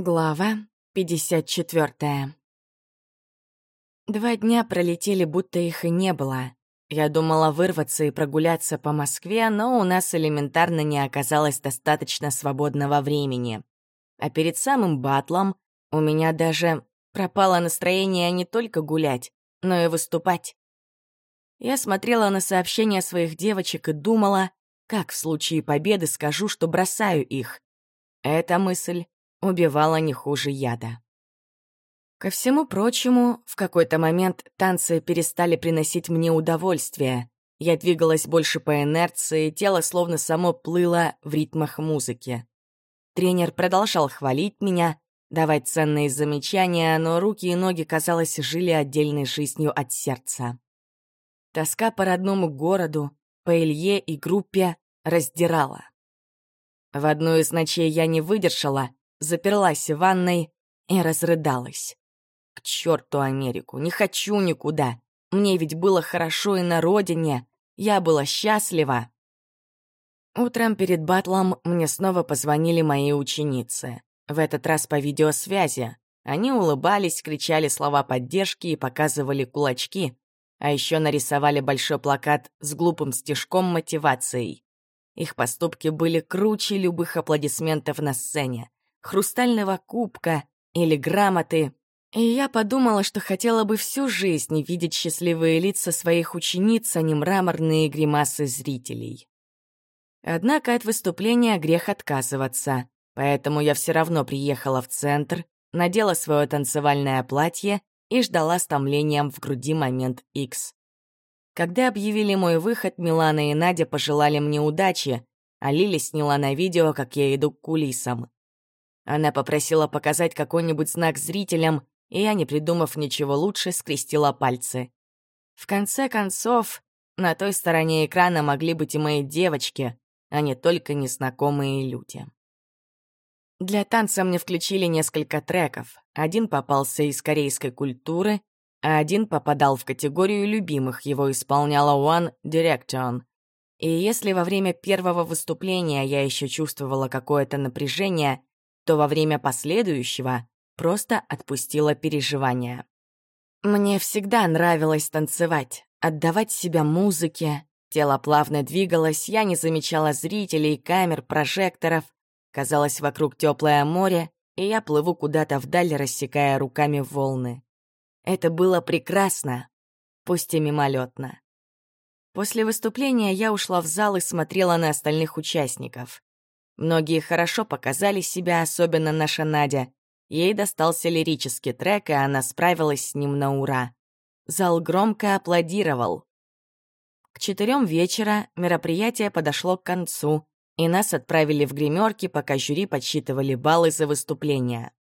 Глава 54 Два дня пролетели, будто их и не было. Я думала вырваться и прогуляться по Москве, но у нас элементарно не оказалось достаточно свободного времени. А перед самым батлом у меня даже пропало настроение не только гулять, но и выступать. Я смотрела на сообщения своих девочек и думала, как в случае победы скажу, что бросаю их. Эта мысль убивала не хуже яда. Ко всему прочему, в какой-то момент танцы перестали приносить мне удовольствие. Я двигалась больше по инерции, тело словно само плыло в ритмах музыки. Тренер продолжал хвалить меня, давать ценные замечания, но руки и ноги, казалось, жили отдельной жизнью от сердца. Тоска по родному городу, по Илье и группе раздирала. В одну из ночей я не выдержала заперлась в ванной и разрыдалась. К черту Америку, не хочу никуда. Мне ведь было хорошо и на родине, я была счастлива. Утром перед батлом мне снова позвонили мои ученицы. В этот раз по видеосвязи. Они улыбались, кричали слова поддержки и показывали кулачки. А еще нарисовали большой плакат с глупым стишком мотивацией. Их поступки были круче любых аплодисментов на сцене хрустального кубка или грамоты. И я подумала, что хотела бы всю жизнь видеть счастливые лица своих учениц, а не мраморные гримасы зрителей. Однако от выступления грех отказываться, поэтому я все равно приехала в центр, надела свое танцевальное платье и ждала с томлением в груди момент X. Когда объявили мой выход, Милана и Надя пожелали мне удачи, а Лили сняла на видео, как я иду к кулисам. Она попросила показать какой-нибудь знак зрителям, и я, не придумав ничего лучше, скрестила пальцы. В конце концов, на той стороне экрана могли быть и мои девочки, а не только незнакомые люди. Для танца мне включили несколько треков. Один попался из корейской культуры, а один попадал в категорию любимых, его исполняла One Direction. И если во время первого выступления я еще чувствовала какое-то напряжение, то во время последующего просто отпустила переживания. Мне всегда нравилось танцевать, отдавать себя музыке. Тело плавно двигалось, я не замечала зрителей, камер, прожекторов. Казалось, вокруг теплое море, и я плыву куда-то вдаль, рассекая руками волны. Это было прекрасно, пусть и мимолетно. После выступления я ушла в зал и смотрела на остальных участников. Многие хорошо показали себя, особенно наша Надя. Ей достался лирический трек, и она справилась с ним на ура. Зал громко аплодировал. К четырем вечера мероприятие подошло к концу, и нас отправили в гримерки, пока жюри подсчитывали баллы за выступление.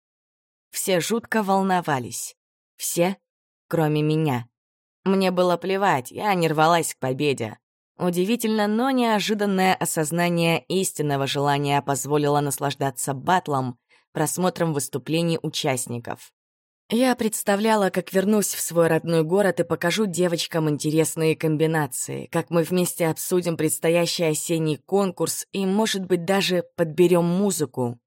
Все жутко волновались. Все, кроме меня. Мне было плевать, я не рвалась к победе. Удивительно, но неожиданное осознание истинного желания позволило наслаждаться батлом, просмотром выступлений участников. Я представляла, как вернусь в свой родной город и покажу девочкам интересные комбинации, как мы вместе обсудим предстоящий осенний конкурс и, может быть, даже подберем музыку.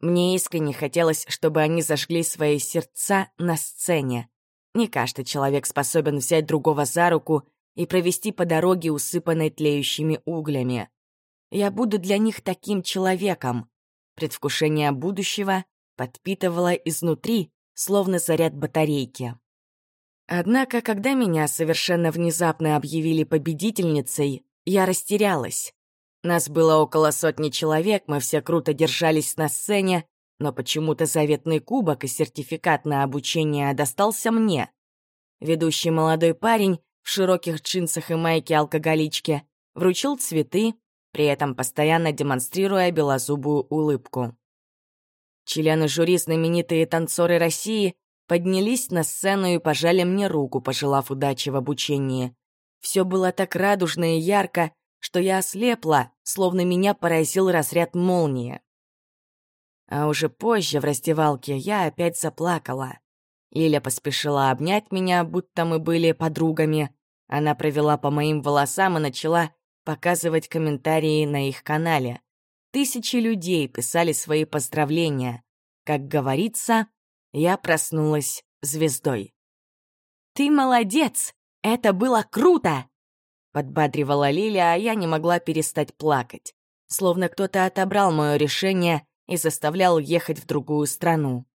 Мне искренне хотелось, чтобы они зажгли свои сердца на сцене. Не каждый человек способен взять другого за руку и провести по дороге, усыпанной тлеющими углями. Я буду для них таким человеком. Предвкушение будущего подпитывало изнутри, словно заряд батарейки. Однако, когда меня совершенно внезапно объявили победительницей, я растерялась. Нас было около сотни человек, мы все круто держались на сцене, но почему-то заветный кубок и сертификат на обучение достался мне. Ведущий молодой парень в широких джинсах и майке алкоголички, вручил цветы, при этом постоянно демонстрируя белозубую улыбку. Члены жюри знаменитые танцоры России поднялись на сцену и пожали мне руку, пожелав удачи в обучении. Все было так радужно и ярко, что я ослепла, словно меня поразил разряд молнии. А уже позже в раздевалке я опять заплакала. Лиля поспешила обнять меня, будто мы были подругами. Она провела по моим волосам и начала показывать комментарии на их канале. Тысячи людей писали свои поздравления. Как говорится, я проснулась звездой. «Ты молодец! Это было круто!» Подбадривала Лиля, а я не могла перестать плакать. Словно кто-то отобрал мое решение и заставлял ехать в другую страну.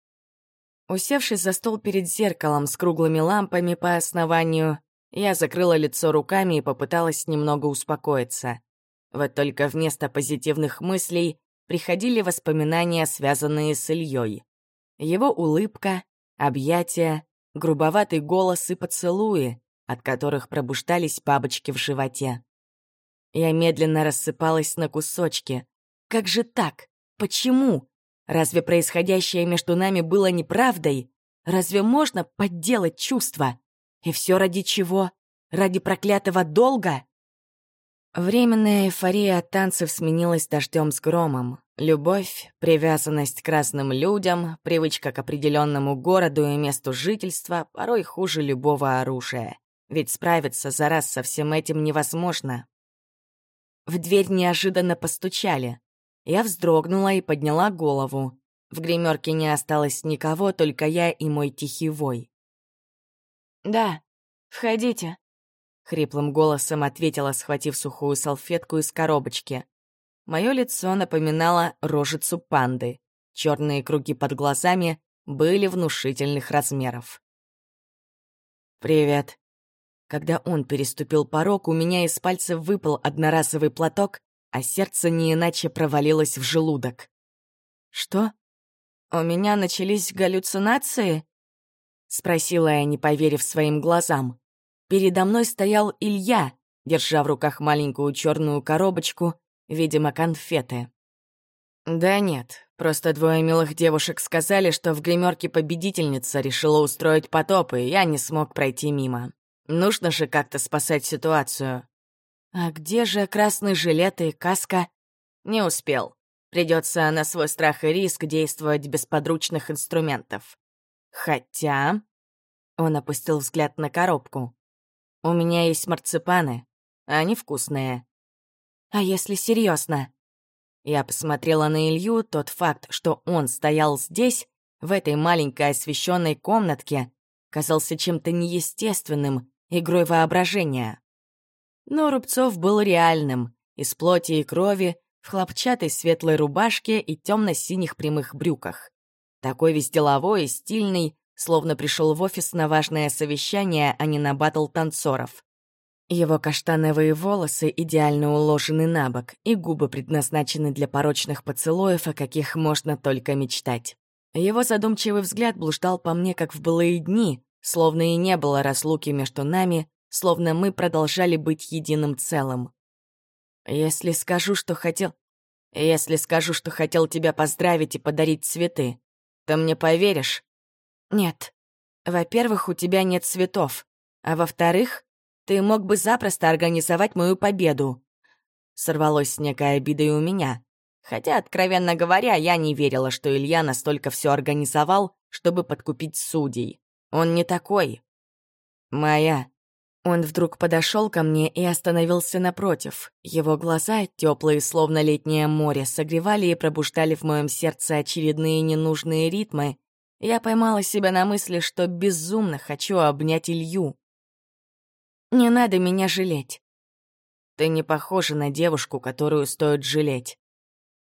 Усевшись за стол перед зеркалом с круглыми лампами по основанию, я закрыла лицо руками и попыталась немного успокоиться. Вот только вместо позитивных мыслей приходили воспоминания, связанные с Ильей. Его улыбка, объятия, грубоватый голос и поцелуи, от которых пробуждались бабочки в животе. Я медленно рассыпалась на кусочки. Как же так? Почему? Разве происходящее между нами было неправдой? Разве можно подделать чувства? И все ради чего? Ради проклятого долга? Временная эйфория от танцев сменилась дождем с громом. Любовь, привязанность к разным людям, привычка к определенному городу и месту жительства порой хуже любого оружия. Ведь справиться за раз со всем этим невозможно. В дверь неожиданно постучали. Я вздрогнула и подняла голову. В гримерке не осталось никого, только я и мой тихий вой. «Да, входите», Хриплым голосом ответила, схватив сухую салфетку из коробочки. Мое лицо напоминало рожицу панды. Черные круги под глазами были внушительных размеров. «Привет». Когда он переступил порог, у меня из пальцев выпал одноразовый платок, а сердце не иначе провалилось в желудок. «Что? У меня начались галлюцинации?» — спросила я, не поверив своим глазам. Передо мной стоял Илья, держа в руках маленькую черную коробочку, видимо, конфеты. «Да нет, просто двое милых девушек сказали, что в гримерке победительница решила устроить потоп, и я не смог пройти мимо. Нужно же как-то спасать ситуацию». «А где же красный жилет и каска?» «Не успел. Придется на свой страх и риск действовать без подручных инструментов. Хотя...» Он опустил взгляд на коробку. У меня есть марципаны, они вкусные. А если серьезно? Я посмотрела на Илью, тот факт, что он стоял здесь, в этой маленькой освещенной комнатке, казался чем-то неестественным, игрой воображения. Но Рубцов был реальным, из плоти и крови, в хлопчатой светлой рубашке и темно-синих прямых брюках. Такой весь деловой и стильный, словно пришел в офис на важное совещание, а не на батл танцоров. Его каштановые волосы идеально уложены на бок, и губы предназначены для порочных поцелуев, о каких можно только мечтать. Его задумчивый взгляд блуждал по мне, как в былые дни, словно и не было разлуки между нами, словно мы продолжали быть единым целым. Если скажу, что хотел... Если скажу, что хотел тебя поздравить и подарить цветы, то мне поверишь? Нет. Во-первых, у тебя нет цветов. А во-вторых, ты мог бы запросто организовать мою победу. Сорвалось с некой обидой у меня. Хотя, откровенно говоря, я не верила, что Илья настолько все организовал, чтобы подкупить судей. Он не такой. Моя. Он вдруг подошел ко мне и остановился напротив. Его глаза, теплые, словно летнее море, согревали и пробуждали в моем сердце очередные ненужные ритмы, я поймала себя на мысли, что безумно хочу обнять Илью. «Не надо меня жалеть. Ты не похожа на девушку, которую стоит жалеть.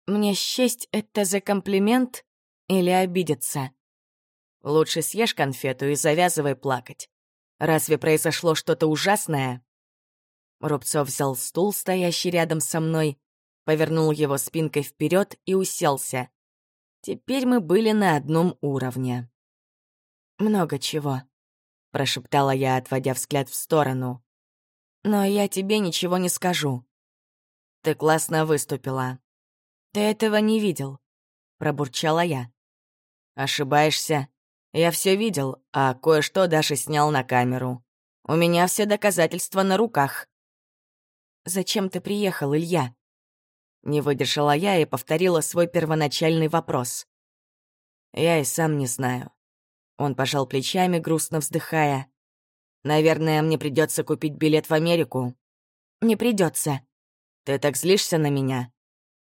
Мне счесть это за комплимент или обидеться? Лучше съешь конфету и завязывай плакать. Разве произошло что-то ужасное?» Рубцов взял стул, стоящий рядом со мной, повернул его спинкой вперед и уселся. Теперь мы были на одном уровне. «Много чего», — прошептала я, отводя взгляд в сторону. «Но я тебе ничего не скажу. Ты классно выступила. Ты этого не видел», — пробурчала я. «Ошибаешься. Я все видел, а кое-что даже снял на камеру. У меня все доказательства на руках». «Зачем ты приехал, Илья?» Не выдержала я и повторила свой первоначальный вопрос. Я и сам не знаю. Он пожал плечами, грустно вздыхая. Наверное, мне придется купить билет в Америку. Не придется. Ты так злишься на меня?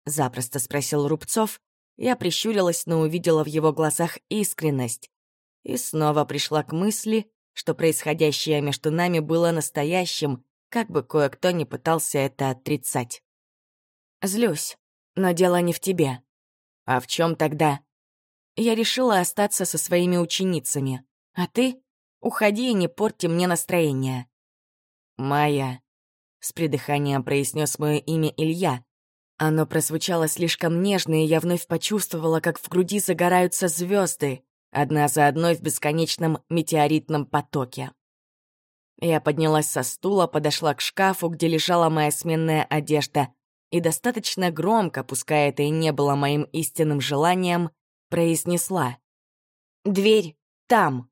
Запросто спросил Рубцов, Я прищурилась, но увидела в его глазах искренность. И снова пришла к мысли, что происходящее между нами было настоящим, как бы кое-кто не пытался это отрицать. Злюсь, но дело не в тебе. А в чем тогда? Я решила остаться со своими ученицами. А ты? Уходи и не порти мне настроение. Майя, с придыханием произнес мое имя Илья. Оно прозвучало слишком нежно, и я вновь почувствовала, как в груди загораются звезды, одна за одной в бесконечном метеоритном потоке. Я поднялась со стула, подошла к шкафу, где лежала моя сменная одежда, и достаточно громко, пускай это и не было моим истинным желанием, произнесла. «Дверь там!»